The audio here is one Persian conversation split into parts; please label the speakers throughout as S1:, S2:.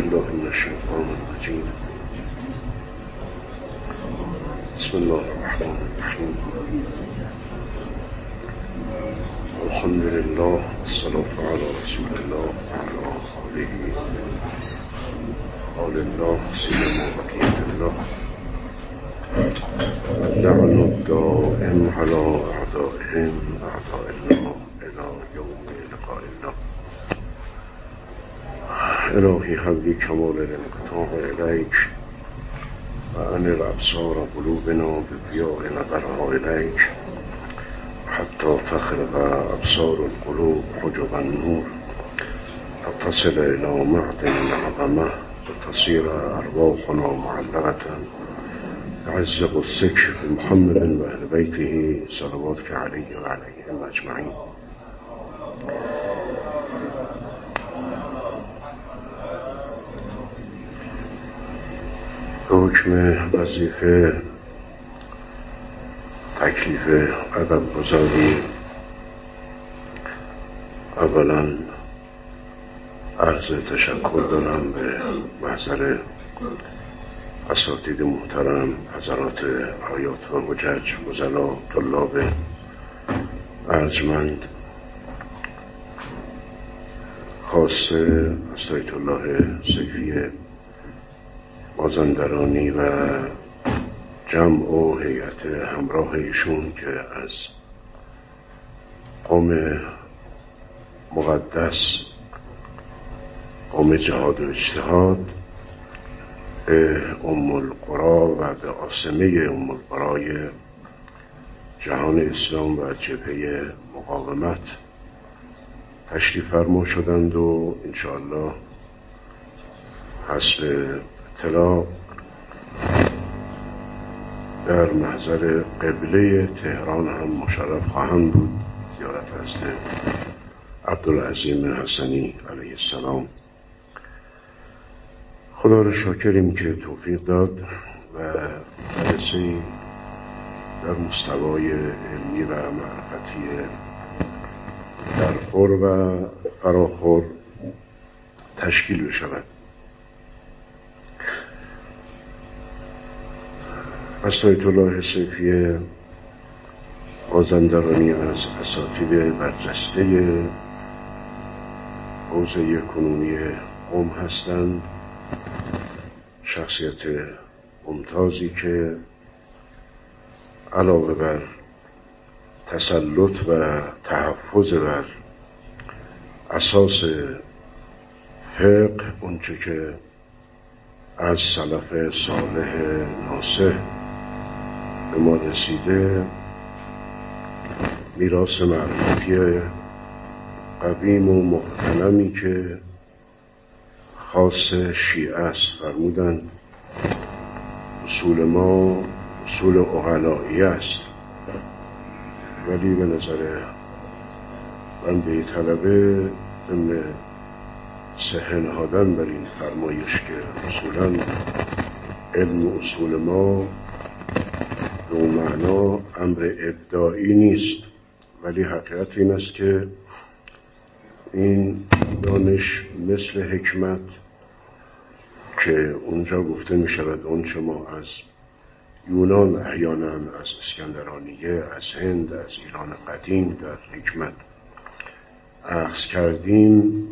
S1: بالله من الشيطان الرجيم. بسم الله الرحمن الرحيم. الحمد لله والصلاة على رسول الله وعلى آله آل الله سيما بقية الله. لعن الدائم على أعدائهم. إلهي هب كمال الانقطاع إليك وأن الأبصار قلوبنا بضياء نظرها إليك حتى تخرق أبصار القلوب حجب النور فتصل إلى معدن العظمة وتصير أرواحنا معلقة عزق السكر بمحمد وأهل بيته صلواتك عليه وعليهم أجمعين حکم وظیفه تکلیف عدد گذاری. اولا عرض تشکر دارم به محضر اساتید محترم حضرات آیات و مجج مزلا طلاب. ارجمند خاصه استایت الله سیفی مازندرانی و جمع و هیئت همراه ایشون که از قوم مقدس قوم جهاد و اجتهاد به ام القرا و به آسمه ام القرای جهان اسلام و جبهه مقاومت تشریف فرما شدند و انشاءالله حسب اطلاع در محضر قبله تهران هم مشرف خواهند بود. زیارت حضرت عبدالعظیم حسنی علیه السلام. خدا رو شاکریم که توفیق داد و جلسه در مستوای علمی و معرفتی در خور و فراخور تشکیل بشود. استایت الله سیفی آزندرانی از اساتید برجسته حوزه کنونی قوم هستند. شخصیت ممتازی که علاوه بر تسلط و تحفظ بر اساس فقه اونچه که از سلف صالح ناسه به ما رسیده میراث معرفتی قویم و محتنمی که خاص شیعه است. فرمودن اصول ما اصول اغلایی است. ولی به نظر بنده طلبه ضمن سهن هادن بر این فرمایش که اصولا علم اصول ما به معنا امر ابداعی نیست ولی حقیقت این است که این دانش مثل حکمت که اونجا گفته می شود اونچه ما از یونان احیانا از اسکندرانیه از هند از ایران قدیم در حکمت اخذ کردیم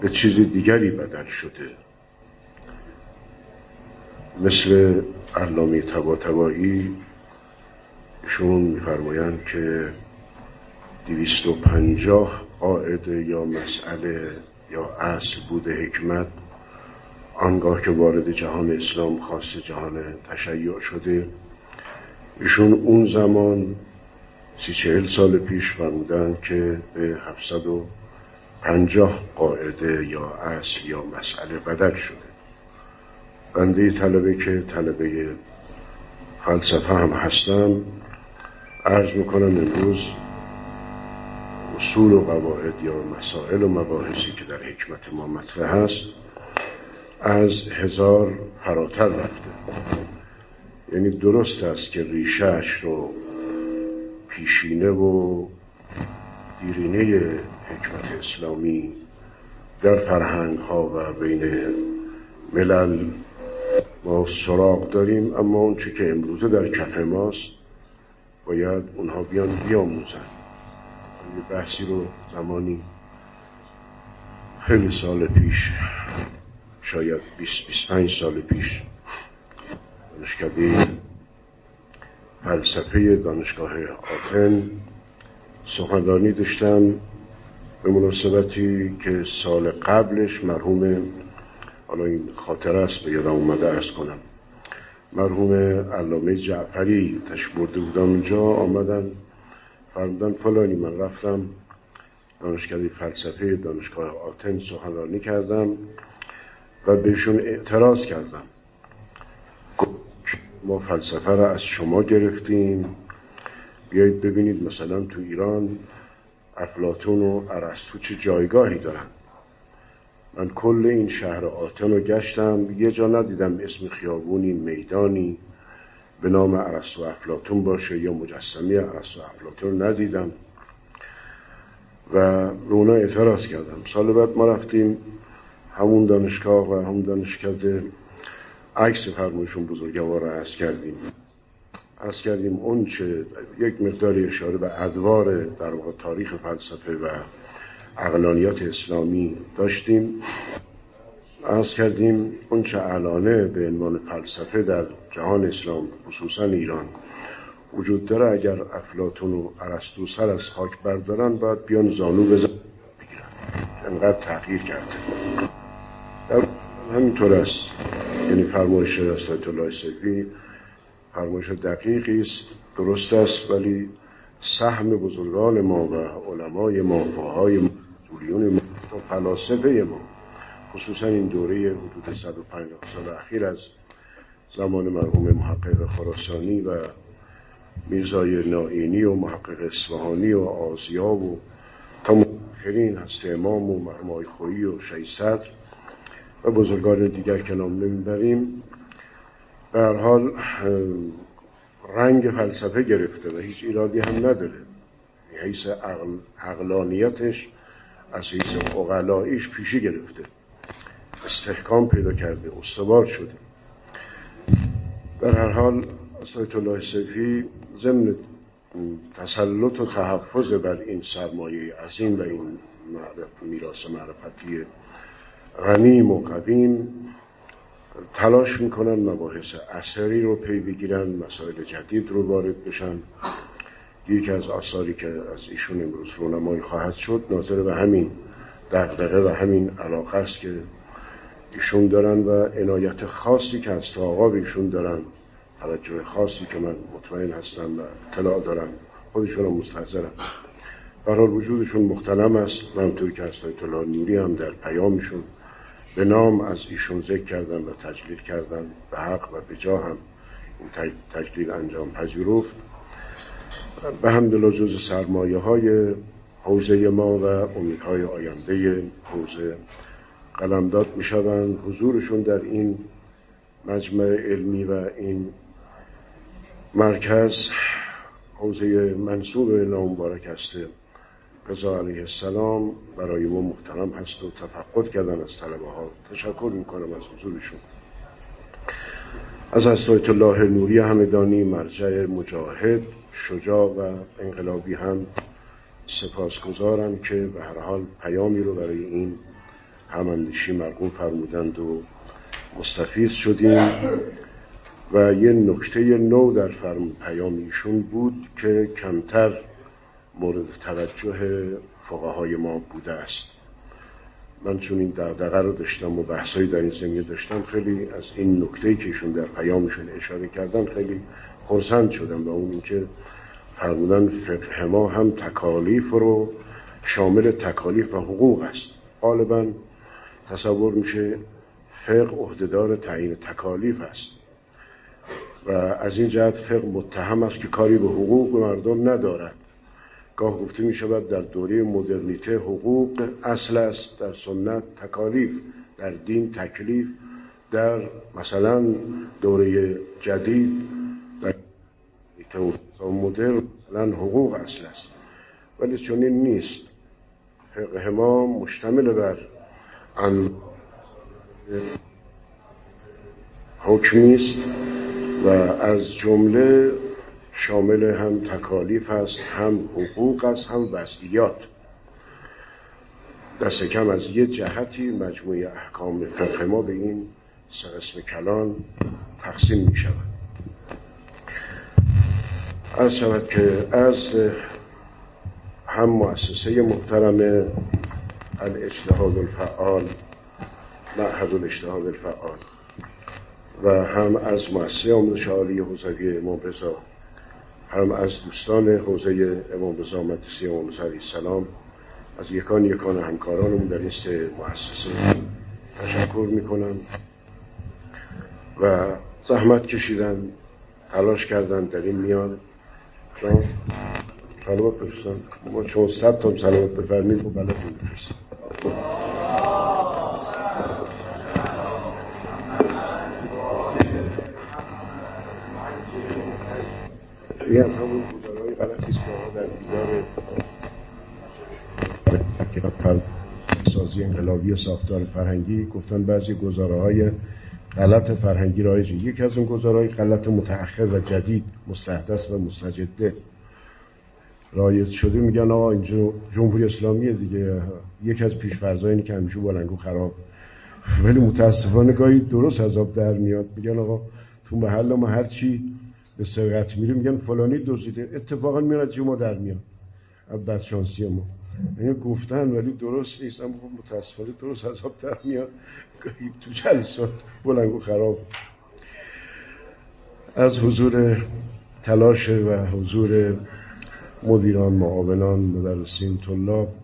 S1: به چیز دیگری بدل شده. مثل علامه تبا ایشون میفرمایند که دویست و پنجاه قاعده یا مسئله یا اصل بوده حکمت آنگاه که وارد جهان اسلام خاص جهان تشیع شده. ایشون اون زمان سی چهل سال پیش فرمودن که به هفتصد و پنجاه قاعده یا اصل یا مسئله بدل شده. بنده طلبه که طلبه فلسفه هم هستم عرض می‌کنم امروز اصول و قواعد یا مسائل و مباحثی که در حکمت ما مطرح هست از هزار فراتر رفته. یعنی درست است که ریشهش رو پیشینه و دیرینه حکمت اسلامی در فرهنگ ها و بین ملل ما سراغ داریم اما اون که امروزه در کف ماست باید اونها بیان بیاموزن. یه بحثی رو زمانی خیلی سال پیش شاید 20 25 سال پیش دانشکده فلسفه دانشگاه آتن سخنرانی داشتم به مناسبتی که سال قبلش مرحوم حالا این خاطر است به یادم اومده ارز کنم. مرحوم علامه جعفری تشبرده برده بودم اونجا آمدن فرمودن فلانی من رفتم دانشکده فلسفه دانشگاه آتن سخنرانی کردم و بهشون اعتراض کردم. ما فلسفه را از شما گرفتیم. بیایید ببینید مثلا تو ایران افلاتون و ارسطو چه جایگاهی دارن. من کل این شهر آتن رو گشتم. یه جا ندیدم اسم خیابونی میدانی. به نام ارسطو افلاتون باشه یا مجسمه ارسطو افلاتون ندیدم. و رونا اعتراض کردم. سال بعد ما رفتیم همون دانشگاه و همون دانشکده عکس فرمایشون بزرگوار رو از کردیم. از کردیم اون چه یک مقدار اشاره به ادوار در واقع تاریخ فلسفه و اقلانیات اسلامی داشتیم. از کردیم اون چه علانه به عنوان فلسفه در جهان اسلام خصوصا ایران وجود داره. اگر افلاتون و ارسطو سر از خاک بردارن باید بیان زانو بزن بگیرن. انقدر تغییر کرده. همینطور است. یعنی فرمایش راستایت الله سیفی فرمایش دقیقی است. درست است ولی سهم بزرگان ما و علمای ما فاهای ما جولیون ما فلاسفه ما خصوصا این دوره حدود 150 سال اخیر از زمان مرحوم محقق خراسانی و میرزای نائینی و محقق اصفهانی و آزیاب و تا مؤخرین هست امام و مرحوم خویی و شیصدر و بزرگان دیگر که نام نمی‌بریم. به حال رنگ فلسفه گرفته و هیچ ایرادی هم نداره. حیث عقل، عقلانیتش از حیث اقلاییش پیشی گرفته. استحکام پیدا کرده استوار شده. در هر حال اسایت الله سیفی ضمن تسلط و تحفظ بر این سرمایه عظیم و این میراث معرفتی غنیم و قدیم تلاش می‌کنن مباحث اثری رو پی بگیرن مسائل جدید رو وارد بشن. یکی از آثاری که از ایشون امروز رونمایی خواهد شد ناظر به همین دقدقه و همین علاقه است که ایشون دارن و عنایت خاصی که از تا آقا ایشون دارن توجه خاصی که من مطمئن هستم و اطلاع دارم خودشون هم مستحضرم برحال وجودشون مختلم است. و همطور که از الله نوری هم در پیامشون به نام از ایشون ذکر کردن و تجلیل کردن به حق و به جا هم این تجلیل انجام پذیرفت. به همدلله جز سرمایه های حوزه ما و امیدهای آینده حوزه قلمداد می شوند حضورشون در این مجمع علمی و این مرکز حوزه منصوب نامبارک هسته رضا علیه السلام برای ما محترم هست و تفقد کردن از طلبه ها تشکر می‌کنم از حضورشون. از اسایت الله نوری همدانی مرجع مجاهد شجاع و انقلابی هم سپاسگزارم که به هر حال پیامی رو برای این هماندیشی مرقوم فرمودند و مستفیض شدیم. و یه نکته نو در فرم پیامیشون بود که کمتر مورد توجه فقهای ما بوده است. من چون این دقدقه رو داشتم و بحثایی در این زمینه داشتم خیلی از این نکته که ایشون در پیامشون اشاره کردن خیلی خرسند شدم و اون اینکه فرمودن فقه ما هم تکالیف رو شامل تکالیف و حقوق است. غالبا تصور میشه فقه عهدهدار تعیین تکالیف است. و از این جهت فقه متهم است که کاری به حقوق مردم ندارد. گاه گفته می شود در دوره مدرنیته حقوق اصل است در سنت تکالیف در دین تکلیف در مثلا دوره جدید مدرن مثلا حقوق اصل است. ولی چنین نیست. فقه ما مشتمل بر ان حکمی است و از جمله شامل هم تکالیف است هم حقوق است هم وضعیات. دست کم از یه جهتی مجموعه احکام فقه ما به این سرسم کلان تقسیم می شود از شود که از هم مؤسسه محترم الاجتهاد الفعال معهد الاجتهاد الفعال و هم از مؤسسه آموزش عالی حوزوی امام رضا هم از دوستان حوزه امام رضا مدرسه امام رضا علیه السلام از یکان یکان همکارانمون در این سه مؤسسه تشکر می‌کنم و زحمت کشیدن تلاش کردن در این میان. چون سلامت بفرستن ما چون صد تا سلامت بفرمید و بلد بفرستن این از همون بودارهای غلطی که در دیدار سازی انقلابی و ساختار فرهنگی گفتن بعضی گزاره های غلط فرهنگی رایج یکی از اون گزارهای غلط متأخر و جدید مستحدث و مستجده رایج شده. میگن آقا اینجا جمهوری اسلامیه دیگه. یکی از پیشفرزا اینه که همیشه بلنگو خراب. ولی متاسفانه گاهی درست عذاب در میاد. میگن آقا تو محل ما هر چی به سرقت میره میگن فلانی دزدیده. اتفاقا میاد از ما در میاد. از بدشانسی ما. گفتن ولی درست نیست. اما متاسفانه درست عذاب در میاد. تو جلسات بلنگو خراب از حضور تلاش و حضور مدیران معاونان مدرسین طلاب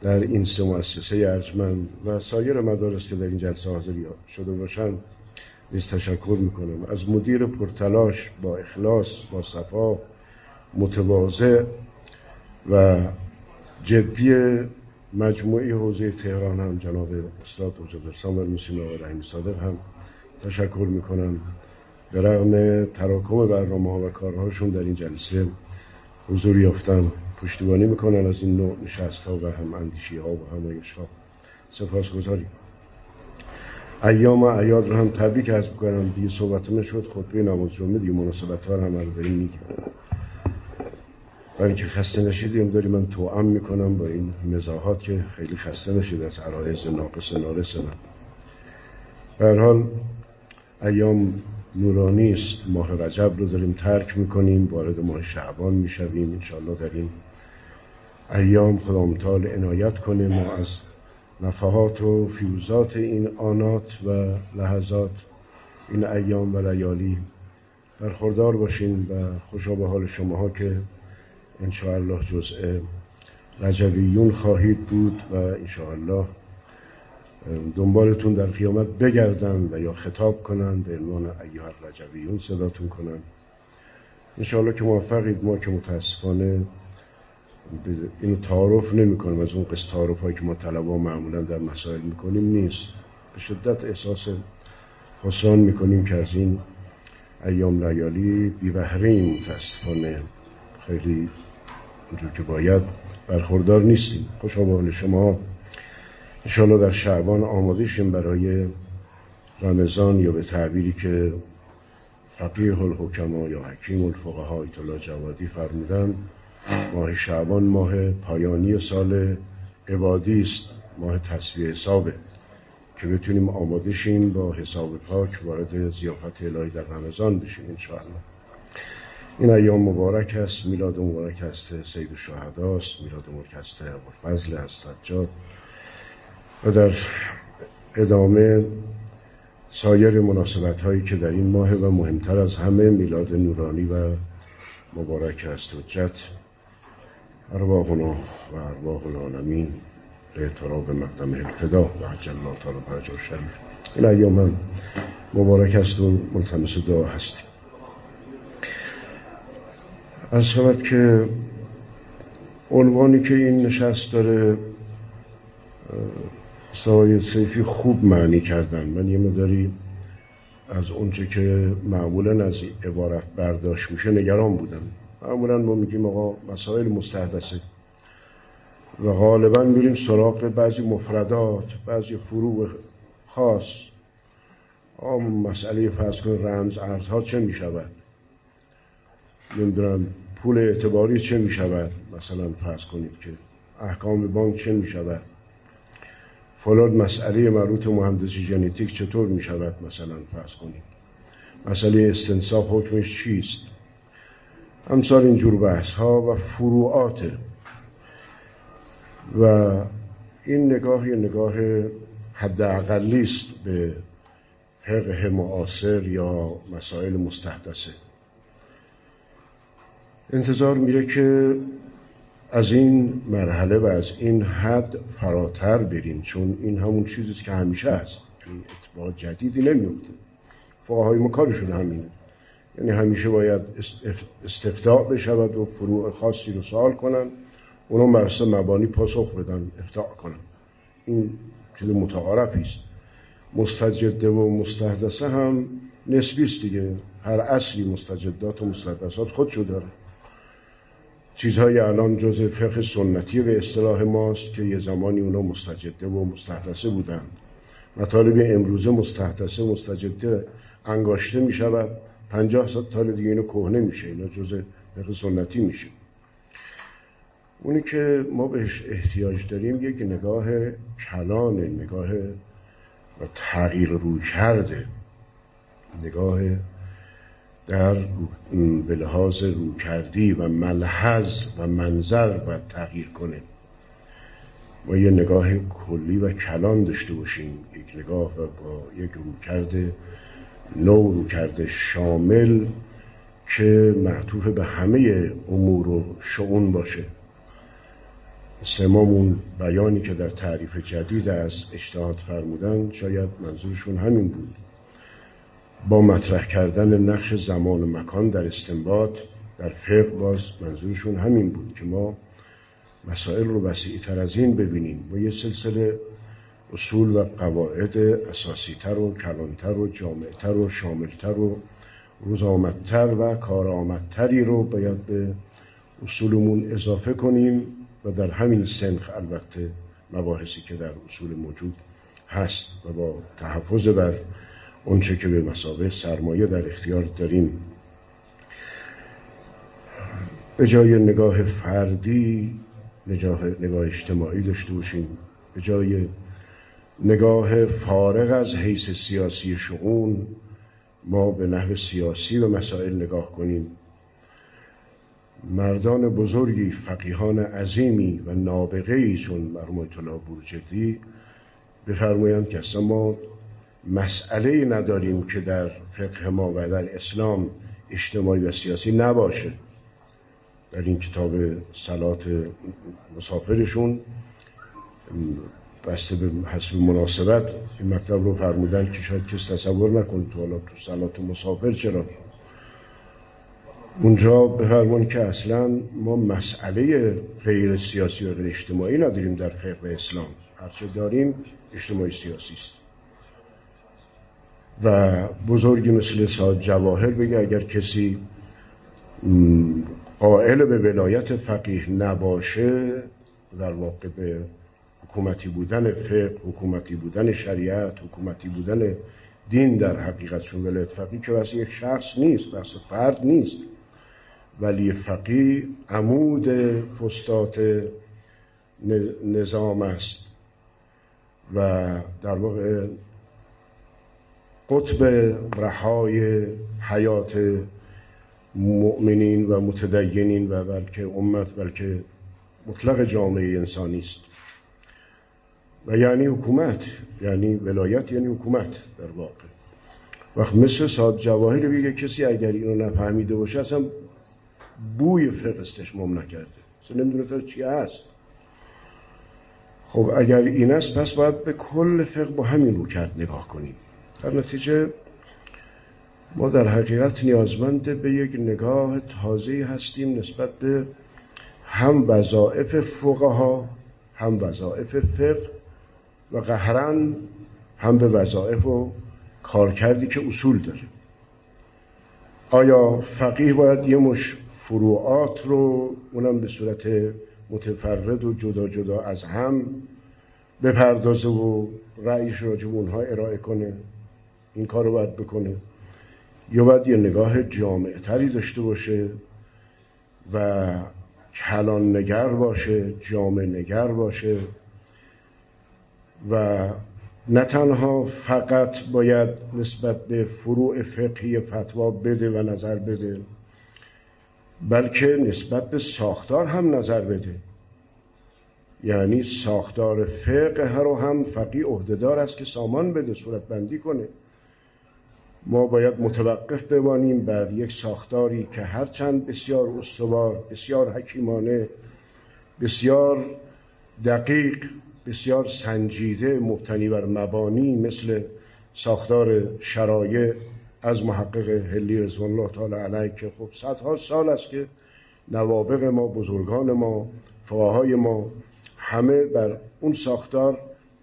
S1: در این سه مؤسسه ارجمند و سایر مدارس که در این جلسه حاضر شده باشند نیز تشکر می‌کنم. از مدیر پرتلاش با اخلاص با صفا متواضع و جدی مجموعه حوزه تهران هم جناب استاد حجت مسیم و رحیم صادق هم تشکر می‌کنم. به رغم تراکم برنامه ها و کارهاشون در این جلسه حضور یافتن پشتیبانی می‌کنن از این نوع نشست ها و هم اندیشی ها و همایش ها سپاس گذاریم ایام و عیاد رو هم تبریک از بکنم دیگه صحبت شد خطبه نماز جمعه دیگه مناسبت ها رو هم داریم. میگیم برای اینکه خسته نشیدیم داریم من توام می‌کنم با این مزاحات که خیلی خسته نشید از عرایز ناقص نارس من. به حال ایام نورانی است. ماه رجب رو داریم ترک می‌کنیم. وارد ماه شعبان می‌شویم. انشاءالله در این ایام خدا متعال عنایت کنه ما از نفحات و فیوزات این آنات و لحظات این ایام و لیالی برخوردار باشین و خوشا به حال شماها که انشاءالله جزء رجبیون خواهید بود و انشاءالله دنبالتون در قیامت بگردن و یا خطاب کنن به عنوان ایها رجبیون صداتون کنن انشاءالله که موفقید ما که متاسفانه اینو تعارف نمی کنیم از اون قصد تعارف هایی که ما طلبا معمولا در مسائل می‌کنیم نیست. به شدت احساس خسران می‌کنیم که از این ایام لیالی بی بهره متاسفانه خیلی اونجور که باید برخوردار نیستیم. خوش حال شما انشاءالله در شعبان آماده برای رمضان یا به تعبیری که فقیه الحکما یا حکیم الفقها ایتلا جوادی فرمودن. ماه شعبان ماه پایانی سال عبادی است ماه تصویه حسابه که بتونیم آماده شیم با حساب پاک وارد زیافت الهی در رمضان بشیم انشاءالله. این ایام مبارک است. میلاد مبارک است سید الشهدا است. میلاد مبارک است ابوالفضل است سجاد. و در ادامه سایر مناسبت هایی که در این ماه و مهمتر از همه میلاد نورانی و مبارک است. حجت ارواحنا و ارواح العالمین به اعتراف مقدم الفدا و عجل الله تعالی فرج و این ایام هم مبارک است و ملتمس دعا هستیم. از شود که عنوانی که این نشست داره سایه سیفی خوب معنی کردن. من یه مداری از اونچه که معمولا از عبارت برداشت میشه نگران بودم. معمولا ما میگیم آقا مسائل مستحدثه و غالبا میریم سراغ بعضی مفردات بعضی فروع خاص. مسئله فرض کن رمز ارزها چه می شود نمی‌دونم پول اعتباری چه می شود مثلا فرض کنید که احکام بانک چه می شود فلان مسئله مربوط مهندسی ژنتیک چطور می شود مثلا فرض کنید. مسئله استنساخ حکمش چیست؟ همسال اینجور بحث ها و فروعات. و این نگاه یه نگاه حد است به فقه معاصر یا مسائل مستحدثه. انتظار میره که از این مرحله و از این حد فراتر بریم چون این همون چیزی که همیشه هست. یعنی اتباع جدیدی نمیفته فقهای ما کارشون همینه. یعنی همیشه باید استفتاع بشود و فروع خاصی رو سوال کنن اونا مرسه مبانی پاسخ بدن افتاع کنن. این چیز متعارفی است مستجده و مستحدثه هم نسبی است دیگه. هر اصلی مستجدات و مستحدثات خودشو داره. چیزهای الان جز فقه سنتی به اصطلاح ماست که یه زمانی اونا مستجده و مستحدثه بودند مطالب امروزه مستحدثه مستجده انگاشته می شود پنجاه سال دیگه اینو کهنه میشه. اینا جز فقه سنتی میشه. اونی که ما بهش احتیاج داریم یک نگاه کلان نگاه و تغییر روی کرده. نگاه در به لحاظ روکردی و ملحظ و منظر باید تغییر کنه. ما یه نگاه کلی و کلان داشته باشیم. یک نگاه و با یک روکرد نو روکرد شامل که معطوف به همه امور و شعون باشه. سمامون بیانی که در تعریف جدید از اجتهاد فرمودن شاید منظورشون همین بود. با مطرح کردن نقش زمان و مکان در استنباط در فقه باز منظورشون همین بود که ما مسائل رو وسیعتر از این ببینیم و یه سلسله اصول و قواعد اساسیتر و کلانتر و جامعتر و شاملتر و روزآمدتر و کارآمدتری رو باید به اصولمون اضافه کنیم و در همین سنخ البته مباحثی که در اصول موجود هست و با تحفظ بر اونچه که به مسابه سرمایه در اختیار داریم. به جای نگاه فردی نگاه, نگاه اجتماعی داشته باشیم. به جای نگاه فارغ از حیث سیاسی شعون ما به نحو سیاسی و مسائل نگاه کنیم. مردان بزرگی فقیهان عظیمی و نابغه ای چون مرمایت الله بورجدی بفرمایند که اصلا ما مسئله نداریم که در فقه ما و در اسلام اجتماعی و سیاسی نباشه. در این کتاب سلات مسافرشون بسته به حسب مناسبت این مکتب رو فرمودن که شاید کس تصور نکنید تو حالا تو سلات مسافر چرا؟ اونجا بفرمون که اصلا ما مسئله غیر سیاسی و غیر اجتماعی نداریم در فقه اسلام. هرچه داریم اجتماعی سیاسی است. و بزرگی مثل ساد جواهر بگه اگر کسی قائل به ولایت فقیه نباشه در واقع به حکومتی بودن فقه حکومتی بودن شریعت حکومتی بودن دین در حقیقت چون ولایت فقیه که واسه یک شخص نیست واسه فرد نیست. ولی فقیه عمود فستات نظام است. و در واقع قطب رهای حیات مؤمنین و متدینین و بلکه امت بلکه مطلق جامعه انسانی است. و یعنی حکومت یعنی ولایت یعنی حکومت در واقع. وقت مثل ساد جواهر بگه کسی اگر اینو نفهمیده باشه اصلا بوی فقه استشمام نکرده. اصلا نمی‌دونه تا چی هست. خب اگر این است پس باید به کل فقه با همین رو کرد نگاه کنیم. در نتیجه ما در حقیقت نیازمند به یک نگاه تازه هستیم نسبت به هم وظائف فقها هم وظائف فقه و قهرن هم به وظائف و کارکردی که اصول داره. آیا فقیه باید یه مش فروعات رو اونم به صورت متفرد و جدا جدا از هم بپردازه و رأیش راجب اونها ارائه کنه؟ این کار رو باید بکنه. یا باید یه نگاه جامع تری داشته باشه و کلان نگر باشه جامع نگر باشه و نه تنها فقط باید نسبت به فروع فقهی فتوا بده و نظر بده بلکه نسبت به ساختار هم نظر بده. یعنی ساختار فقه رو هم فقی عهدهدار است که سامان بده صورت بندی کنه. ما باید متوقف بمانیم بر یک ساختاری که هرچند بسیار استوار بسیار حکیمانه بسیار دقیق بسیار سنجیده مبتنی بر مبانی مثل ساختار شرایع از محقق هلی رضوان الله تعالی علیه که خب صدها سال است که نوابق ما بزرگان ما فقهای ما همه بر اون ساختار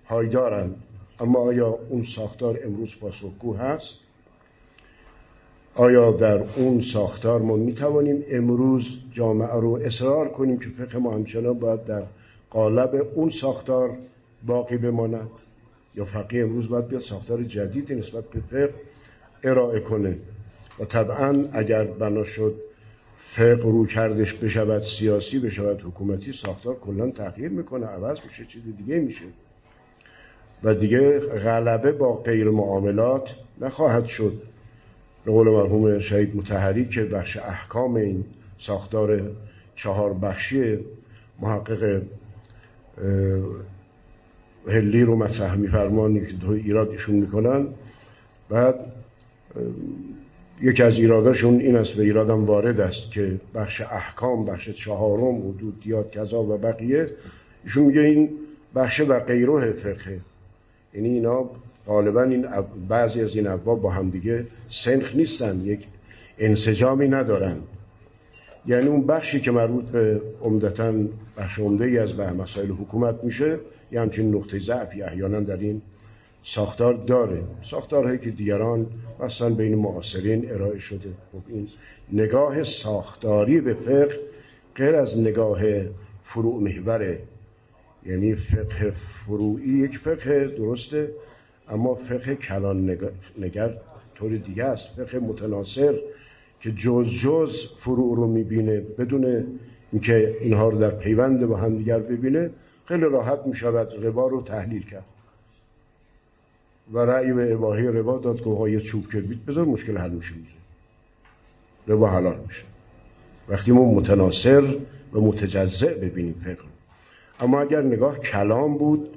S1: پایدارند. اما آیا اون ساختار امروز پاسخگو هست؟ آیا در اون ساختار ما می توانیم امروز جامعه رو اصرار کنیم که فقه ما همچنان باید در قالب اون ساختار باقی بماند؟ یا فقیه امروز باید بیاد ساختار جدیدی نسبت به فقه ارائه کنه؟ و طبعا اگر بنا شد فقه رو کردش بشود سیاسی بشود حکومتی ساختار کلا تغییر می‌کنه عوض میشه چیز دیگه میشه. و دیگه غلبه با غیر معاملات نخواهد شد. به قول مرحوم شهید متحری که بخش احکام این ساختار چهار بخشی محقق هلی رو مطرح میفرمانی که دو ایراد ایشون می‌کنن. بعد یکی از ایراداشون این است و ایرادم وارد است که بخش احکام بخش چهارم حدود دیاد کذا و بقیه ایشون میگه این بخش و غیره فقه یعنی اینا غالبا این بعضی از این ابواب با همدیگه سنخ نیستن یک انسجامی ندارن. یعنی اون بخشی که مربوط به عمدتا بخش عمده ای از مسائل حکومت میشه یه همچین نقطه ضعفی احیانا در این ساختار داره. ساختارهایی که دیگران مثلا بین معاصرین ارائه شده. خب این نگاه ساختاری به فقه غیر از نگاه فروع محوره یعنی فقه فروعی یک فقه درسته. اما فقه کلان نگر طور دیگه است. فقه متناصر که جز جز فروع رو می‌بینه بدون اینکه اینها رو در پیوند با هم دیگر ببینه خیلی راحت می‌شود ربا رو تحلیل کرد. و رأی به اباهی ربا داد که یه چوب بذار مشکل حل میشه میشه ربا حلال میشه. وقتی ما متناصر و متجزع ببینیم فقه اما اگر نگاه کلام بود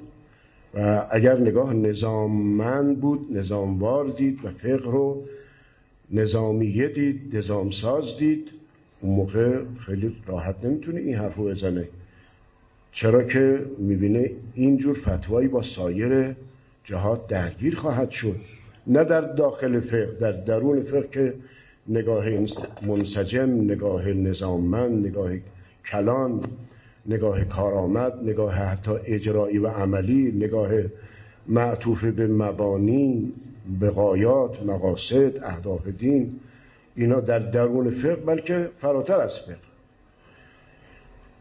S1: و اگر نگاه نظاممند بود نظاموار دید و فقه رو نظامیه دید نظامساز دید اون موقع خیلی راحت نمی‌تونه این حرف رو بزنه. چرا که می‌بینه اینجور فتوایی با سایر جهات درگیر خواهد شد. نه در داخل فقه در درون فقه که نگاه منسجم نگاه نظاممند نگاه کلان نگاه کارآمد نگاه حتی اجرایی و عملی نگاه معطوف به مبانی بقایات مقاصد اهداف دین اینا در درون فقه بلکه فراتر از فقه.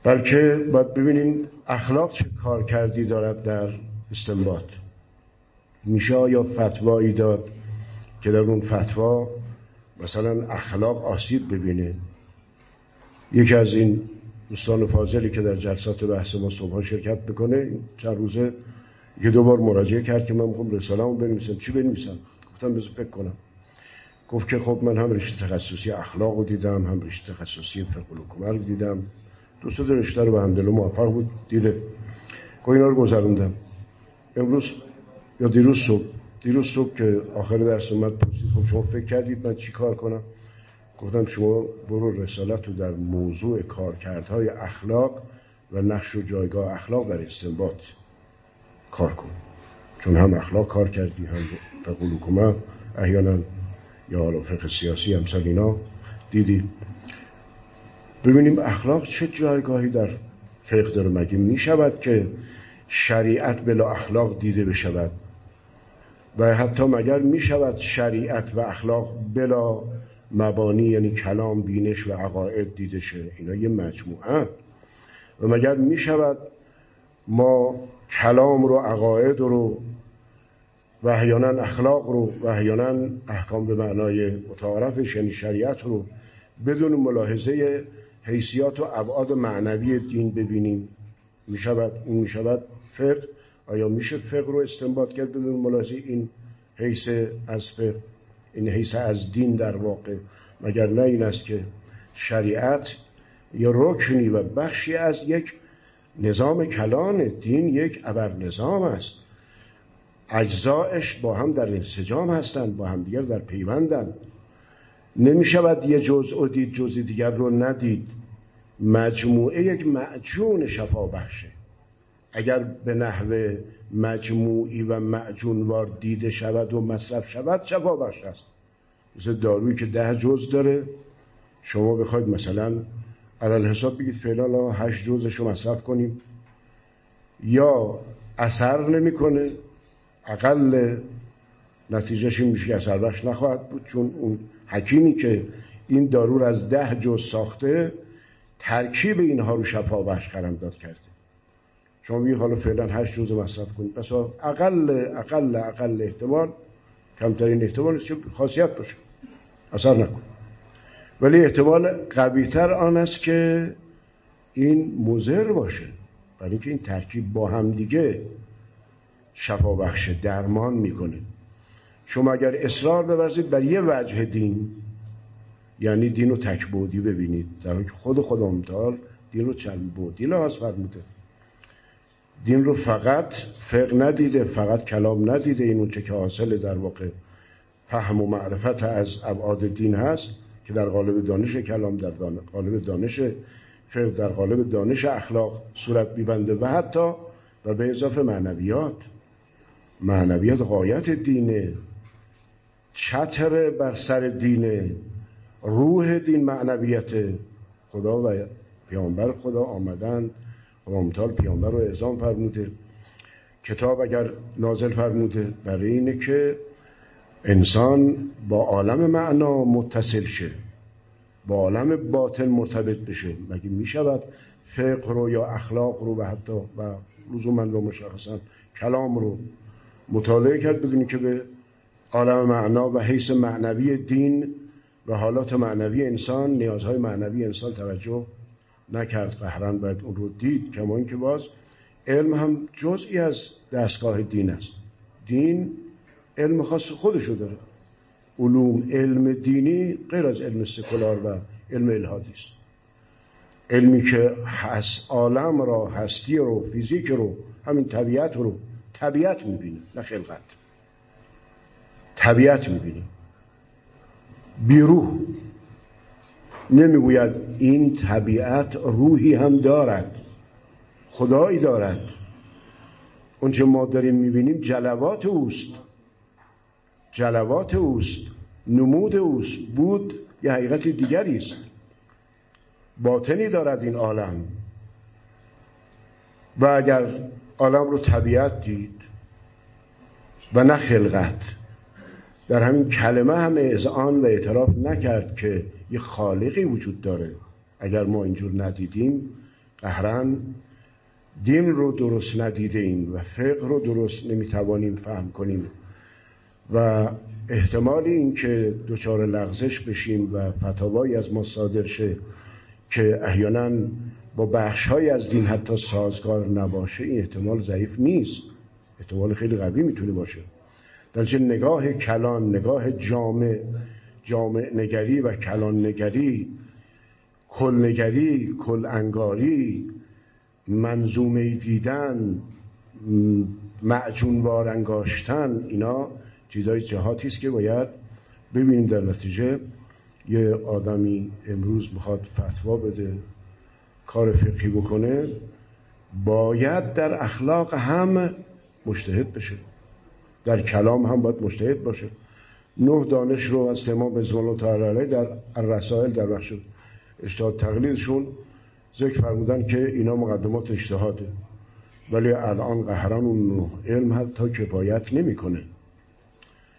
S1: بلکه باید ببینیم اخلاق چه کار کردی دارد در استنباط. میشه یا فتوایی داد که در اون فتوا مثلا اخلاق آسیب ببینه. یکی از این دوستان فاضلی که در جلسات بحث ما صبح شرکت بکنه چند روزه یه دوبار مراجعه کرد که من می‌خوام رساله رو بنویسم. چی بنویسم؟ گفتم بذار فکر کنم. گفت که خب من هم رشته تخصصی اخلاق رو دیدم هم رشته تخصصی فقه رو دیدم. دوست رشته رو به همدل موفق بود. دیده. که اینا رو گذروندم. امروز یا دیروز صبح. دیروز صبح که آخر درس اومد پرسید خب شما فکر کردید من چی کار کنم؟ گفتم شما برو رسالت رو در موضوع کارکردهای اخلاق و نقش و جایگاه اخلاق در استنباط کار کن. چون هم اخلاق کار کردی هم فقه الحکومه احیانا یا حالا فقه سیاسی هم اینا. دیدی؟ ببینیم اخلاق چه جایگاهی در فقه داره. مگه می شود که شریعت بلا اخلاق دیده بشود؟ و حتی مگر می شود شریعت و اخلاق بلا مبانی یعنی کلام بینش و عقاید دیده شه. اینا یه مجموعه. و مگر می شود ما کلام رو عقاید رو و احیانا اخلاق رو و احیانا احکام به معنای متعارف یعنی شریعت رو بدون ملاحظه حیثیات و ابعاد معنوی دین ببینیم؟ می‌شود این می‌شود فقه. آیا میشه فقه رو استنباط کرد بدون ملاحظه؟ این حیث از فقه. این حیث از دین در واقع مگر نه این است که شریعت یا رکنی و بخشی از یک نظام کلان دین یک ابر نظام است. اجزایش با هم در انسجام هستند با هم دیگر در پیوندند. نمی شود یه جزء دید جزء دیگر رو ندید. مجموعه یک معجون شفا بخشه اگر به نحو مجموعی و معجونوار دیده شود و مصرف شود شفا بخش است. مثل دارویی که ده جز داره. شما بخواید مثلا علال حساب بگید فعلا هشت جزش رو مصرف کنیم. یا اثر نمی‌کنه. اقل نتیجهش این میشه که اثر بخش نخواهد بود چون اون حکیمی که این دارو از ده جز ساخته ترکیب اینها رو شفا بخش داد کرده شما بگید حالا فعلا هشت جز مصرف کنید. پس اقل اقل اقل احتمال کمترین احتمال است که خاصیت باشه. اثر نکنه. ولی احتمال قویتر آن است که این مزر باشه. برای اینکه این ترکیب با هم دیگه شفا بخش درمان می‌کنه. شما اگر اصرار بورزید بر یه وجه دین یعنی دین رو تکبودی ببینید. در حالی که خود خدا متعال دین رو چند بودی لحاظ فرموده. دین رو فقط فقه ندیده فقط کلام ندیده. این اونچه که حاصل در واقع فهم و معرفت از ابعاد دین هست که در قالب دانش کلام در قالب دانش فقه در قالب دانش اخلاق صورت میبنده و حتی و به اضافه معنویات. معنویات غایت دینه. چتر بر سر دینه. روح دین معنویت خدا و پیامبر خدا آمدن خدا پیامبر رو اعزام فرموده. کتاب اگر نازل فرموده. برای اینه که انسان با عالم معنا متصل شه. با عالم باطن مرتبط بشه. مگه می شود فقه رو یا اخلاق رو و حتی و لزوما رو مشخصا کلام رو مطالعه کرد بدونی که به عالم معنا و حیث معنوی دین و حالات معنوی انسان نیازهای معنوی انسان توجه نکرد قهرن باید اون رو دید کما اینکه باز علم هم جزئی از دستگاه دین است. دین علم خاص خودشو داره. علوم علم دینی غیر از علم سکولار و علم الهادی است. علمی که هست عالم را هستی رو فیزیک رو همین طبیعت رو طبیعت می‌بینه نه خلقت. طبیعت می‌بینه. بیروح. نمی‌گوید این طبیعت روحی هم دارد خدایی دارد. اونچه ما داریم می‌بینیم جلوات اوست. جلوات اوست نمود اوست بود یه حقیقت دیگری است. باطنی دارد این عالم. و اگر عالم رو طبیعت دید و نه خلقت در همین کلمه هم اذعان و اعتراف نکرد که یه خالقی وجود داره. اگر ما اینجور ندیدیم قهرن دین رو درست ندیده ایم و فقه رو درست نمی‌توانیم فهم کنیم. و احتمال این که دچار لغزش بشیم و فتاوایی از ما صادر شه که احیانا با بخش های از دین حتی سازگار نباشه این احتمال ضعیف نیست. احتمال خیلی قوی می‌تونه باشه. در نگاه کلان نگاه جامع جامع نگری و کلان نگری کل نگری کل انگاری منظومه دیدن معجون انگاشتن اینا چیزای جهاتی است که باید ببینیم در نتیجه. یه آدمی امروز می‌خواد فتوا بده کار فقهی بکنه باید در اخلاق هم مجتهد بشه. در کلام هم باید مجتهد باشه. نه دانش رو از امام به الله تعالی در الرسائل در بخش اجتهاد تقلیدشون ذکر فرمودن که اینا مقدمات اجتهاده ولی الان قهران اون علم حتی کفایت نمی‌کنه.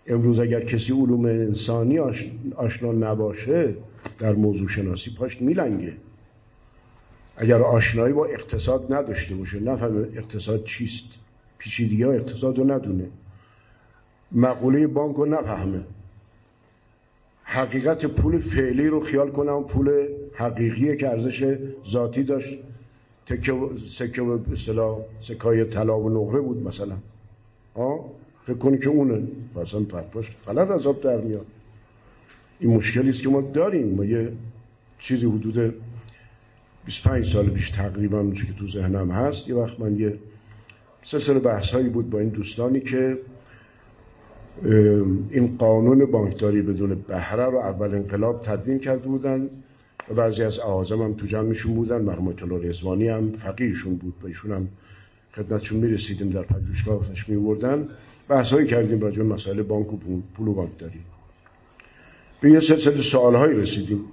S1: امروز اگر کسی علوم انسانی آشنا نباشه در موضوع شناسی پاش میلنگه. اگر آشنایی با اقتصاد نداشته باشه نفهم اقتصاد چیست؟ پیچیدگی ها اقتصاد رو ندونه. مقوله بانک رو نفهمه. حقیقت پول فعلی رو خیال کنم پول حقیقیه که ارزش ذاتی داشت. تکه سکه اصطلاح سکای طلا و نقره بود مثلا. آه؟ فکر کنی که اونه. مثلا فتواش غلط عذاب در میاد. این مشکلی است که ما داریم. ما یه چیزی حدود 25 سال پیش تقریبا که تو ذهنم هست. یه وقت من یه سلسله بحث هایی بود با این دوستانی که این قانون بانکداری بدون بهره رو اول انقلاب تدوین کرده بودن و بعضی از اعاظم هم تو جمعشون بودن مرحوم الله رزوانی هم فقیهشون بود و ایشون هم خدمتشون می‌رسیدیم در پژوهشگاهش میوردن. بحث هایی کردیم راجع به مسائل بانک و پول و بانکداری. به یه سلسله سوال هایی رسیدیم.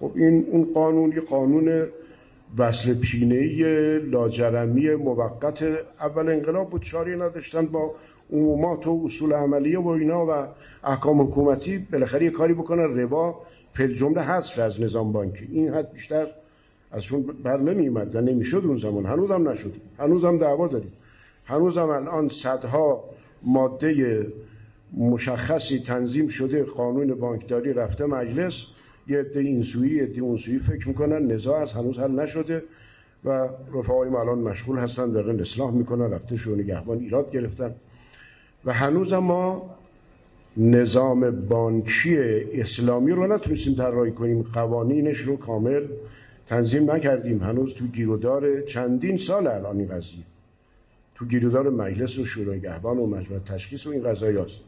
S1: خب این اون قانون یه قانون وصل پینه لاجرمی موقت اول انقلاب بود. چاری نداشتن با عمومات و اصول عملیه و اینا و احکام حکومتی بالاخره کاری بکنن ربا پل جمله حذف از نظام بانکی. این حد بیشتر ازشون بر نمیومد و نمی‌شد اون زمان. هنوزم نشد هنوزم دعوا داریم. هنوزم الان صدها ماده مشخصی تنظیم شده قانون بانکداری رفته مجلس یه عده این سویی عده اون سویی فکر می‌کنن نزاع از هنوز حل نشده و رفقای ما الان مشغول هستن دارن اصلاح می‌کنن رفته شو نگهبان ایراد گرفتن. و هنوز ما نظام بانکی اسلامی رو نتونستیم طراحی کنیم. قوانینش رو کامل تنظیم نکردیم. هنوز تو گیرودار چندین سال الان این قضیه. تو گیرودار مجلس و شورای نگهبان و مجمع تشخیص و این قضایی هست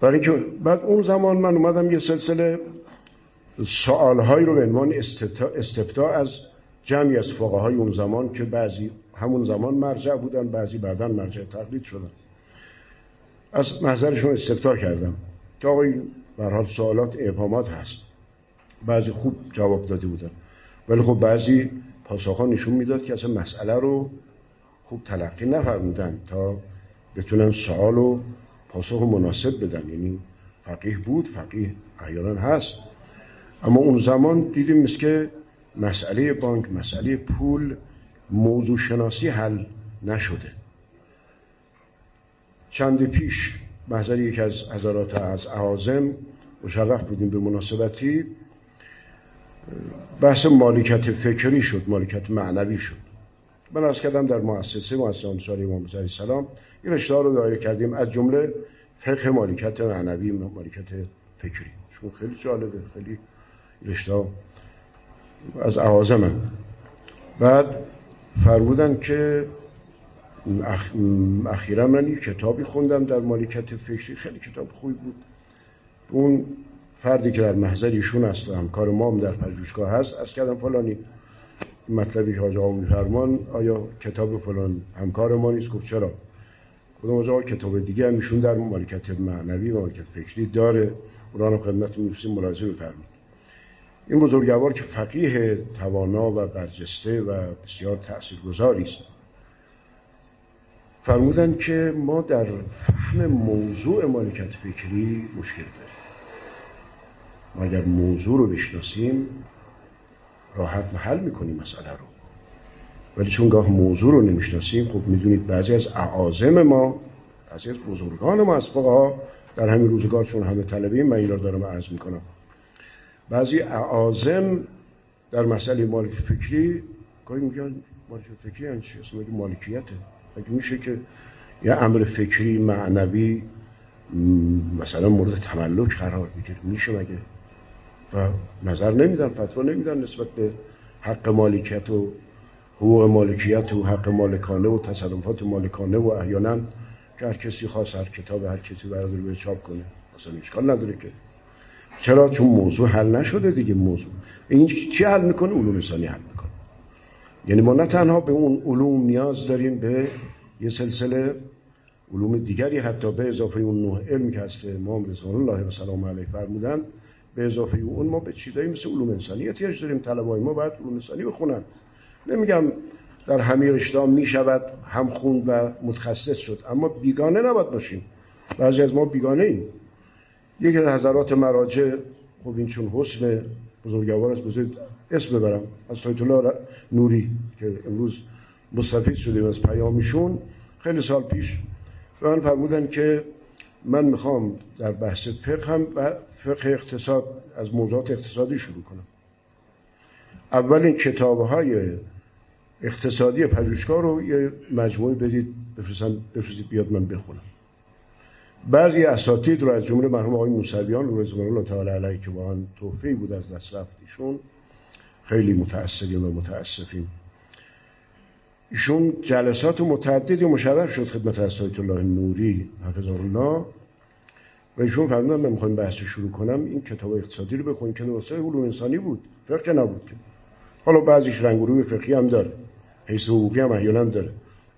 S1: برای اینکه بعد اون زمان من اومدم یه سلسله سوالهایی رو به عنوان استفتا از جمعی از های اون زمان که بعضی همون زمان مرجع بودن بعضی بعدا مرجع تقلید شدن. از محضرشون استفتا کردم. که آقای برحال سوالات ابهامات هست. بعضی خوب جواب داده بودن. ولی خب بعضی پاسخها نشون می‌داد که اصلا مسئله رو خوب تلقی نفرمودن تا بتونن سوال و پاسخ مناسب بدن. یعنی فقیه بود فقیه احیانا هست. اما اون زمان دیدیم مثل که مسئله بانک مسئله پول موضوع شناسی حل نشده. چند پیش محضر یک از هزارات از اعاظم مشرف بودیم به مناسبتی. بحث مالکت فکری شد مالکت معنوی شد. من از کردم در مؤسسه مؤسسه انصار امام علیه السلام این رشته رو دایره کردیم. از جمله فقه مالکت معنوی مالکت فکری. چون خیلی جالبه خیلی رشته از اعاظم بعد فرمودن که اخ... اخیرا من یک کتابی خوندم در مالکت فکری. خیلی کتاب خوبی بود. اون فردی که در محضر ایشون هست همکار ما هم در پژوهشگاه هست از کردم فلانی مطلبی که حاج آقا میفرمان آیا کتاب فلان همکار ما نیست؟ گفت چرا؟ خودم آقا کتاب دیگه هم ایشون در مالکت معنوی و مالکت فکری داره. اونا هم خدمت میفسیم ملاحظه بفرمید این بزرگوار که فقیه توانا و برجسته و بسیار تاثیرگذاری است. فرمودن که ما در فهم موضوع مالکت فکری مشکل داریم. ما اگر موضوع رو بشناسیم راحت محل می‌کنیم مسئله رو. ولی چون گاه موضوع رو نمی‌شناسیم خب می‌دونید بعضی از اعاظم ما بعضی از بزرگان ما از در همین روزگار چون همه طلبه من این رو دارم عرض می‌کنم. بعضی اعاظم در مسئله مالک فکری گاهی میگن مالک فکری یعنی چی؟ اصلا مالکیته؟ اگه میشه که یه امر فکری معنوی مثلا مورد تملک قرار بگیره میشه مگه؟ و نظر نمیدن فتوا نمیدن نسبت به حق مالکیت و حقوق مالکیت و حق مالکانه و تصرفات مالکانه و احیانا که هر کسی خواست هر کتاب هر کسی برداره به چاپ کنه. اصلا اشکال نداره که. چرا؟ چون موضوع حل نشده دیگه موضوع. این چی حل می‌کنه؟ علوم انسانی حل می‌کنه. یعنی ما نه تنها به اون علوم نیاز داریم به یه سلسله علوم دیگری حتی به اضافه اون نوع علم که هست امام رضوان الله و سلام علیه فرمودن به اضافه اون ما به چیزایی مثل علوم انسانی احتیاج داریم. طلبای ما باید علوم انسانی بخونن. نمیگم در همه رشته می شود هم خون و متخصص شد اما بیگانه نباید باشیم. بعضی از ما بیگانه ایم. یکی از حضرات مراجع خب این چون حسن بزرگوار است بزرگ اسم ببرم. از الله نوری که امروز مستفید شدیم از پیامیشون خیلی سال پیش به من فرمودن که من می‌خوام در بحث فقه هم و فقه اقتصاد از موضوعات اقتصادی شروع کنم. اولین کتاب های اقتصادی پژوهشگاه رو یه مجموعه بدید بفرستید بیاد من بخونم. بعضی اساتید رو از جمله مرحوم آقای موسویان رو رضوان الله تعالی علیه که واقعا توفیق بود از دست رفتیشون خیلی متأثریم و متاسفیم ایشون جلسات متعددی مشرف شد خدمت اساتید الله نوری حفظ الله. و ایشون فرمودن من می‌خوایم بحث شروع کنم این کتاب اقتصادی رو بخونیم که نواسای علوم انسانی بود فقه نبود که. حالا بعضیش رنگ روی فقهی هم داره حیث حقوقی هم احیانا داره.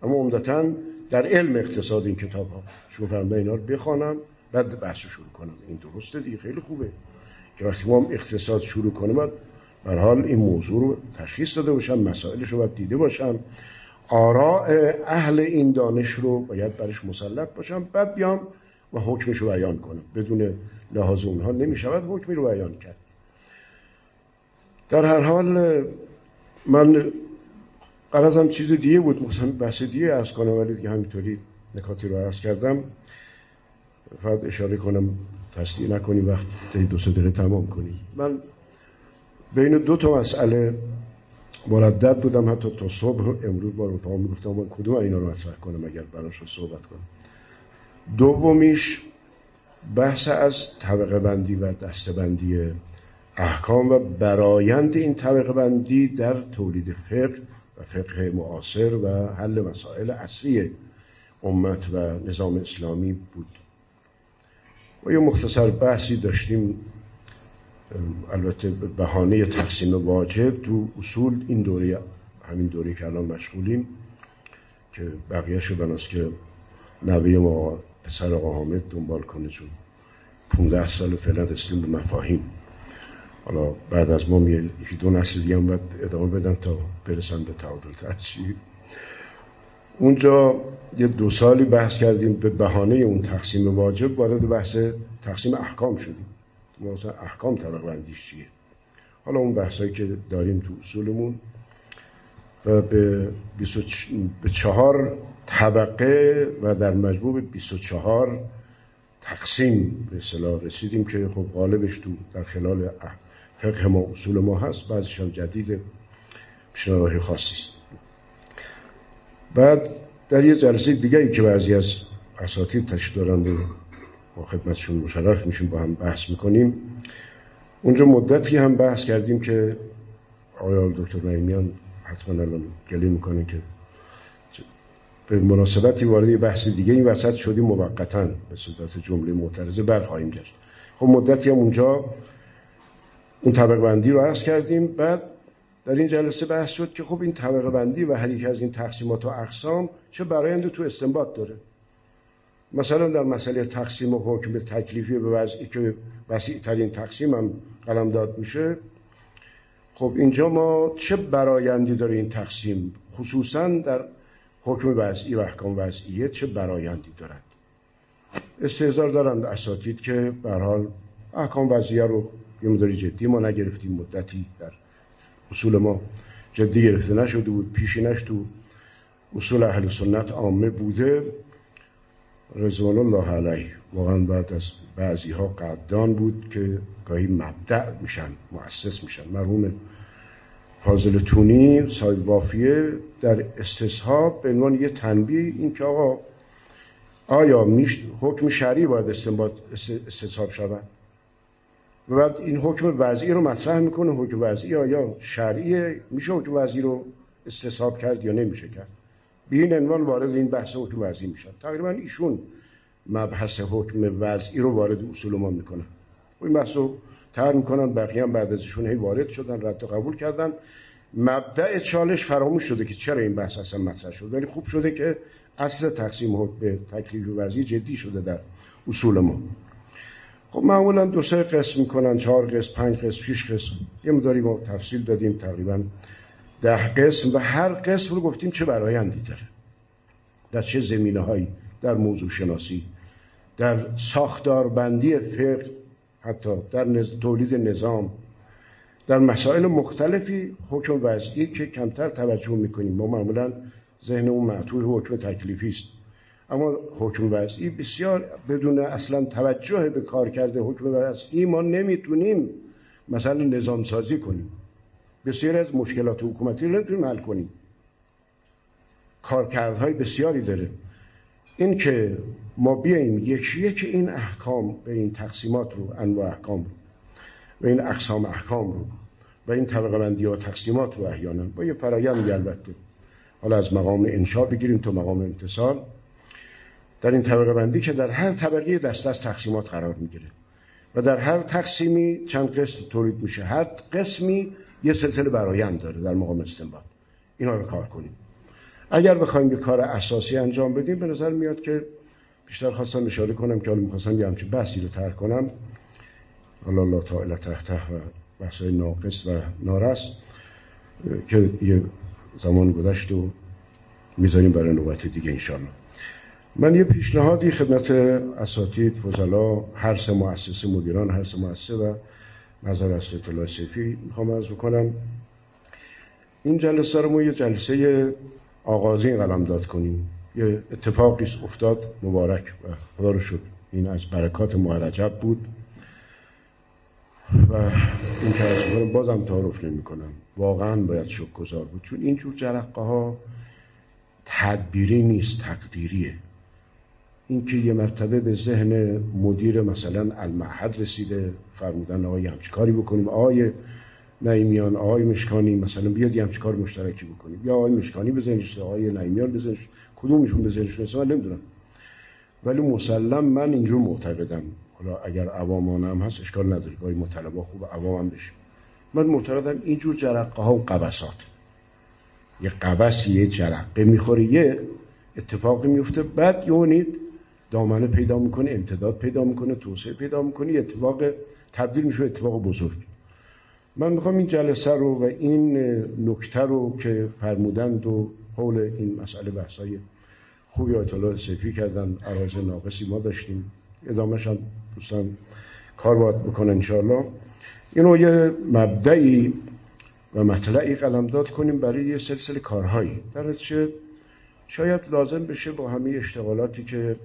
S1: اما عمدتا در علم اقتصاد این کتاب ها شما فرمودن اینا رو بخوانم بعد بحث شروع کنم. این درسته دیگه خیلی خوبه. که وقتی ما اقتصاد شروع کنیم بر حال این موضوع رو تشخیص داده باشم مسائلش رو باید دیده باشم. آراء اهل این دانش رو باید برش مسلط باشم. بعد بیام و حکمش رو بیان کنم. بدون لحاظ اونها نمی شود حکمی رو بیان کرد. در هر حال من قرازم چیز دیگه بود. مثلا بحث دیگه از کنم ولی دیگه همینطوری نکاتی رو عرض کردم. فقط اشاره کنم تصدیح نکنیم وقت دو سه دقیقه تمام کنیم من بین دو تا مسئله مردد بودم حتی تا صبح. امروز با رفاقا می‌گفتم من کدوم اینا رو مطرح کنم اگر براش صحبت کنم؟ دومیش بحث از طبقه بندی و دسته بندی احکام و برایند این طبقه بندی در تولید فقه و فقه معاصر و حل مسائل اصلی امت و نظام اسلامی بود. و یه مختصر بحثی داشتیم البته بهانه تقسیم واجب تو اصول این دوره همین دوره که الان مشغولیم که بقیه شو بناست که نوی ما پسر آقا حامد دنبال کنه چون 15 سال فعلا رسیدیم به مفاهیم. حالا بعد از ما یکی دو نسل دیگه هم باید ادامه بدن تا برسن به تعادل تحصیل. اونجا یه دو سالی بحث کردیم به بهانه اون تقسیم واجب وارد بحث تقسیم احکام شدیم. مثلا احکام طبق بندیش چیه؟ حالا اون بحثایی که داریم تو اصولمون و به, به چهار طبقه و در مجموع 24 تقسیم به اصطلاح رسیدیم که خب غالبش تو در خلال فقه ما اصول ما هست بعضیش هم جدید پیشنهادهای خاصی است. بعد در یه جلسه دیگه ای که بعضی از اساتید تشکیل دارن با خدمتشون مشرف میشیم با هم بحث می‌کنیم. اونجا مدتی هم بحث کردیم که آقای دکتر نعیمیان حتما الان گلی می‌کنه که به مناسبتی وارد بحث دیگه این وسط شدیم موقتا به صورت جمله معترضه برخواهیم گشت. خب مدتی هم اونجا اون طبق بندی رو عرض کردیم. بعد در این جلسه بحث شد که خب این طبقه بندی و هر از این تقسیمات و اقسام چه برایند تو استنباط داره؟ مثلا در مسئله تقسیم و حکم تکلیفی به وضعی که وسیع ترین تقسیم هم قلم داد میشه خب اینجا ما چه برایندی داره این تقسیم؟ خصوصا در حکم وضعی و احکام وضعیه چه برایندی دارد؟ استهزار دارند اساتید که به حال احکام وضعیه رو یه مداری جدی ما نگرفتیم مدتی در اصول ما جدی گرفته نشده بود پیشینش تو اصول اهل سنت عامه بوده. رضوان الله علیه واقعا بعد از بعضی ها قدان بود که گاهی مبدع میشن مؤسس میشن. مرحوم فاضل تونی صاحب بافیه در استصحاب به عنوان یه تنبیه این که آقا آیا حکم شرعی باید استنباط استصحاب شود؟ و بعد این حکم وضعی رو مطرح می‌کنه حکم وضعی آیا شرعیه؟ میشه حکم وضعی رو استصحاب کرد یا نمیشه کرد؟ به این عنوان وارد این بحث حکم وضعی میشن. تقریبا ایشون مبحث حکم وضعی رو وارد اصول ما می‌کنن. این بحث رو تر می‌کنن بقیه هم بعد ازشون هی وارد شدن رد و قبول کردن. مبدع چالش فراموش شده که چرا این بحث اصلا مطرح شد؟ ولی خوب شده که اصل تقسیم حکم به تکلیف وضعی جدی شده در اصول ما. خب معمولا دو سه قسم می‌کنن چهار قسم پنج قسم شش قسم. یه مداری ما تفصیل دادیم تقریبا ده قسم و هر قسم رو گفتیم چه برایندی داره. در چه زمینه هایی در موضوع شناسی در ساختار بندی فقه حتی در تولید نظام در مسائل مختلفی حکم وضعی که کمتر توجه می‌کنیم. ما معمولا ذهن اون معطوف حکم تکلیفی است. اما حکم وضعی بسیار بدون اصلا توجه به کار کرده حکم وضعی ما نمی‌تونیم مثلا نظام سازی کنیم. بسیاری از مشکلات حکومتی رو نمی‌تونیم حل کنیم. کارکردهای بسیاری داره. این که ما بیاییم یکی یک این احکام به این تقسیمات رو انواع احکام رو و این اقسام احکام رو و این طبقه بندی و تقسیمات رو احیانا. با یه پرایندی البته. حالا از مقام انشا بگیریم تو مقام امتصال در این طبقه بندی که در هر طبقه دست از تقسیمات قرار می‌گیره. و در هر تقسیمی چند قسم تولید میشه. هر قسمی یه سلسله برایند داره در مقام استنباط. اینا رو کار کنیم. اگر بخوایم یه کار اساسی انجام بدیم به نظر میاد که بیشتر خواستم اشاره کنم که حالا می‌خواستم یه همچین بحثی رو ترک کنم. حالا الله تعالی تحته و بحثای ناقص و نارس که یه زمان گذشت و می‌ذاریم برای نوبت دیگه انشالله من یه پیشنهادی خدمت اساتید فضلا هر سه مؤسسه مدیران هر سه مؤسسه و نظر از سیفی می‌خوام از بکنم. این جلسه رو ما یه جلسه آغازین قلم داد کنیم. یه اتفاقی افتاد مبارک و خدا رو شد این از برکات ماه بود. و این که بازم تعارف نمی کنم واقعا باید شک گذار بود. چون اینجور جرقه ها تدبیری نیست تقدیریه. اینکه یه مرتبه به ذهن مدیر مثلا المعهد رسیده فرمودن آقای همچی کاری بکنیم. آقای نایمیان آقای مشکانی مثلا بیاد یه همچی کار مشترکی بکنیم. یا آقای مشکانی بزنش آقای نایمیان بزنش کدومشون بزنش من نمی‌دونم. ولی مسلم من اینجور معتقدم. حالا اگر عوامانم هست اشکال نداره. گاهی مطلبا خوب عوامم بشه. من معتقدم اینجور جرقه ها و قبسات. یه قبس یه جرقه می‌خوره یه اتفاقی میفته بعد یونید دامنه پیدا می‌کنه امتداد پیدا می‌کنه توسعه پیدا می‌کنه اتفاق تبدیل میشه اتفاق بزرگ. من می‌خوام این جلسه رو و این نکته رو که فرمودند و حول این مسئله بحثای خوبی اطلاع سفی کردن عراض ناقصی ما داشتیم. ادامهش هم دوستان کار باید بکنن انشاءالله. اینو یه مبدعی و مطلعی قلمداد کنیم برای یه سلسله کارهایی. در شاید لازم بشه با همه اشتغالاتی که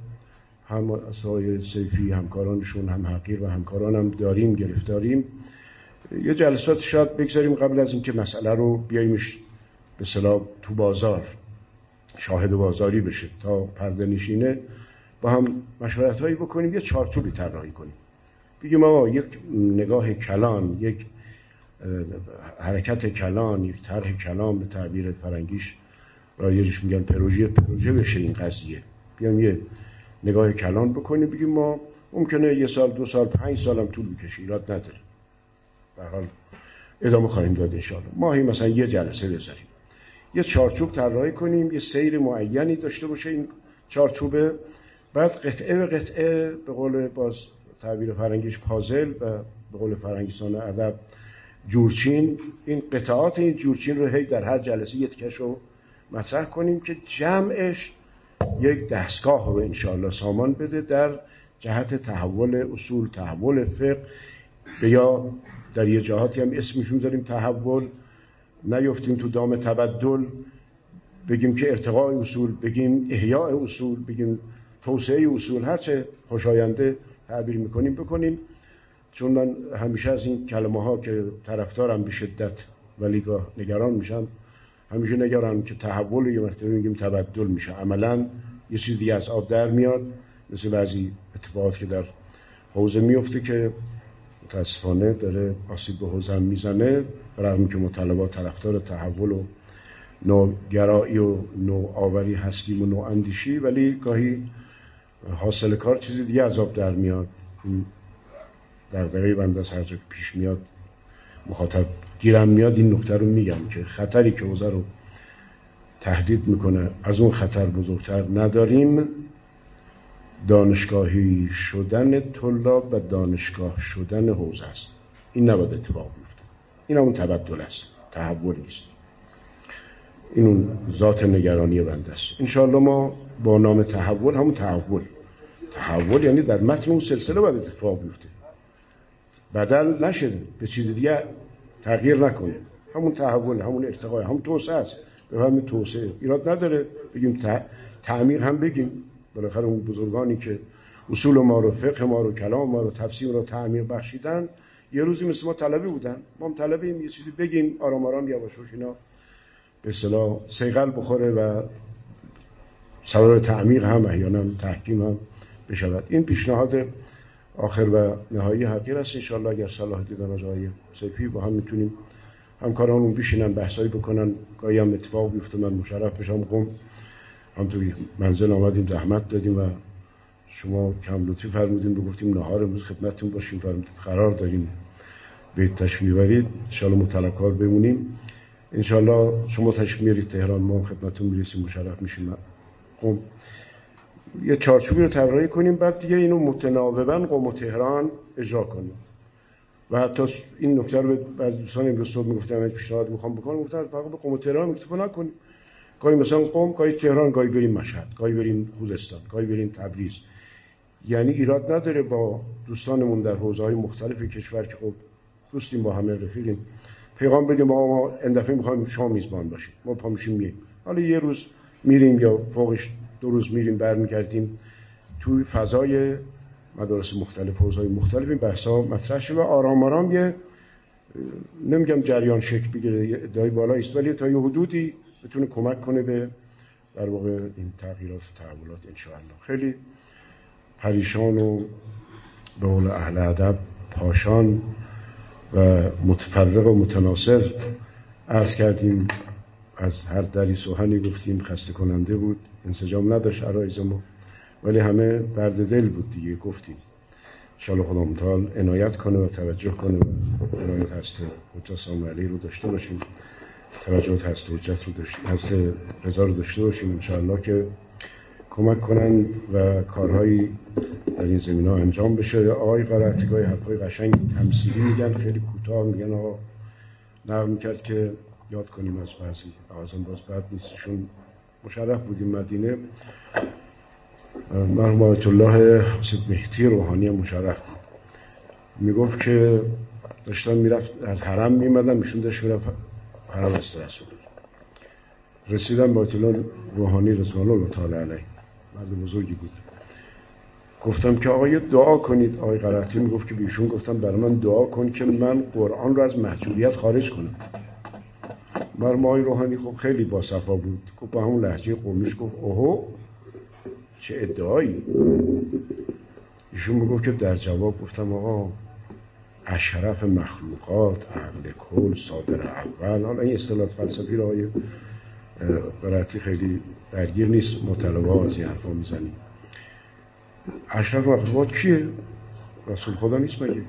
S1: هم سایه سیفی همکارانشون هم حقیر و همکاران هم داریم گرفتاریم. یه جلسات شاید بگذاریم قبل از اینکه مسئله رو بیاییمش به صلاح تو بازار شاهد بازاری بشه تا پرده نشینه. با هم مشورت هایی بکنیم یه چارچوبی طراحی کنیم. بگیم آقا یک نگاه کلان یک حرکت کلان یک طرح کلان به تعبیر فرنگیش رایجش میگن پروژه پروژه بشه این قضیه. بیام یه نگاه کلان بکنیم بگیم ما ممکنه یه سال دو سال پنج سالم طول بکشه ایراد نداره. به حال ادامه خواهیم داد انشاءالله. ماهی مثلا یه جلسه بذاریم. یه چارچوب طراحی کنیم یه سیر معینی داشته باشه این چارچوبه بعد قطعه به قطعه به قول باز تعبیر فرنگیش پازل و به قول فرنگیسان ادب جورچین این قطعات این جورچین رو هی در هر جلسه یه تکش رو مطرح کنیم که جمعش یک دستگاه رو انشاءالله سامان بده در جهت تحول اصول تحول فقه. به یا در یه جهاتی هم اسمشون داریم تحول. نیفتیم تو دام تبدل. بگیم که ارتقاء اصول بگیم احیاء اصول بگیم توسعه اصول. هرچه خوشاینده تعبیر می‌کنیم بکنیم. چون من همیشه از این کلمه ها که طرفدارم به شدت ولی نگران میشم. همیشه نگران که تحول یه مرتبه میگیم تبدل میشه. عملا یه چیز دیگه از آب در میاد مثل بعضی اتفاقات که در حوزه میفته که متاسفانه داره آسیب به حوزه هم می‌زنه رغم که مطالبات طرفدار تحول و نوگرایی و نوآوری هستیم و نواندیشی ولی گاهی حاصل کار چیزی دیگه از آب در میاد. در دقیقه بند از هر پیش میاد مخاطب گیرم میاد این نکته رو میگم که خطری که حوزه رو تهدید می‌کنه از اون خطر بزرگتر نداریم. دانشگاهی شدن طلاب و دانشگاه شدن حوزه است. این نباید اتفاق بیفته. این اون تبدل است. تحول نیست. این اون ذات نگرانی بنده است. انشاءالله ما با نام تحول همون تحول. تحول یعنی در متن اون سلسله باید اتفاق بیفته. بدل نشده به چیز دیگه تغییر نکنه. همون تحول همون ارتقای همون توسعه است. به همین توسعه. ایراد نداره. بگیم تعمیق هم بگیم. بالاخره اون بزرگانی که اصول ما رو فقه ما رو کلام ما رو تفسیر رو تعمیر بخشیدن یه روزی مثل ما طلبه بودن. ما هم طلبه یه چیزی بگیم. آرام آرام یواش اینا به اصطلاح سیغل بخوره و سبب تعمیق هم احیانا تحکیم هم بشود. این پیشنهاد آخر و نهایی حقیر است. انشاءالله اگر صلاح دیدن از آقای سیفی با هم می‌تونیم همکارانمون بشینن بحثایی بکنن. گاهی هم اتفاق بیفته من مشرف بشم. قم هم تو منزل آمدیم زحمت دادیم و شما کم لطفی فرمودین. بگفتیم نهار امروز خدمتتون باشیم. فرمودید قرار داریم به تشریف برید انشاءالله متلکار بمونیم. انشاءالله شما تشریف میارید تهران ما خدمتتون می‌رسیم. مشرف میشیم. خب یه چارچوبی رو طراحی کنیم بعد دیگه اینو متناوبا قوم و تهران اجرا کنیم. و حتی این نکته رو بعضی دوستان امروز صبح می‌گفتن من پیشنهاد می‌خوام بکنم. گفتن فقط به قوم و تهران اکتفا نکنیم. گاهی مثلا قوم گاهی تهران گاهی بریم مشهد گاهی بریم خوزستان گاهی بریم تبریز. یعنی ایراد نداره با دوستانمون در حوزه های مختلف کشور که خب دوستیم با همه رفیقیم. پیغام بدیم ما ما این می‌خوایم شما میزبان باشیم ما پا میشیم میریم. حالا یه روز میریم یا فوقش دو روز میریم برمیگردیم توی فضای مدارس مختلف حوزه مختلف. این بحثا مطرح شده و آرام آرام یه نمیگم جریان شکل بگیره ادعای بالا است ولی تا یه حدودی بتونه کمک کنه به در واقع این تغییرات و تحولات انشاءالله. خیلی پریشان و به قول اهل ادب پاشان و متفرق و متناصر عرض کردیم. از هر دری سوهنی گفتیم خسته کننده بود. انسجام نداشت عرایز ما. ولی همه درد دل بود دیگه گفتیم. شاءالله خدا متعال عنایت کنه و توجه کنه و عنایت هست حجت علی رو داشته باشیم. توجه هست حجت رو داشته هست رضا رو داشته باشیم انشاءالله که کمک کنن و کارهایی در این زمین ها انجام بشه. آقای قرائتی گاهی حرفای قشنگ تمثیلی میگن خیلی کوتاه میگن. آقا نقل می‌کرد که یاد کنیم از بعضی آزم باز بعد نیستشون مشرف بودیم مدینه. مرحوم آیت الله حسید مهدی روحانی مشرف. بود می‌گفت که داشتن می‌رفت از حرم میمدن میشون داشت می‌رفت حرم است رسول رسیدن با الله روحانی رضوان الله تعالی علیه. مرد بزرگی بود. گفتم که آقای دعا کنید. آقای قرائتی می‌گفت که بیشون گفتم برای من دعا کن که من قرآن رو از محجوریت خارج کنم. مرمای آقای روحانی خب خیلی با صفا بود. گفت با همون لحجه قومیش گفت اوهو چه ادعایی؟ ایشون می‌گفت که در جواب گفتم آقا اشرف مخلوقات عقل کل صادر اول. حالا این اصطلاحات فلسفی رو آقای خیلی درگیر نیست مطالبه از این حرفا می‌زنیم. اشرف مخلوقات کیه؟ رسول خدا نیست مگه؟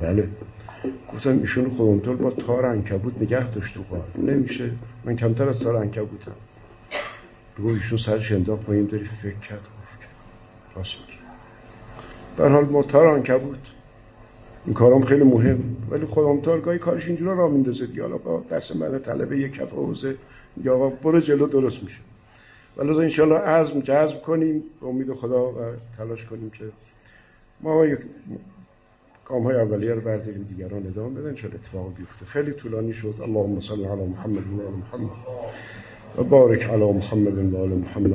S1: بله. گفتم ایشون خودمطور با تار انکبوت نگه داشت تو قار نمیشه. من کمتر از تار انکبوتم. بگو ایشون سرش انداخت پایین داری فکر کرد راست در حال ما تار انکبوت. این کارام خیلی مهم. ولی خودم گاهی کارش اینجورا را میندازه دیگه. حالا دست من طلبه یک کف حوزه. یا آقا برو جلو درست میشه. ولی انشالله عزم جذب کنیم. به امید خدا و تلاش کنیم که ما یک کام های اولیه رو برداریم دیگران ادامه بدن چون اتفاق بیفته. خیلی طولانی شد. اللهم صل علی محمد و محمد. و بارک علی محمد و آل محمد.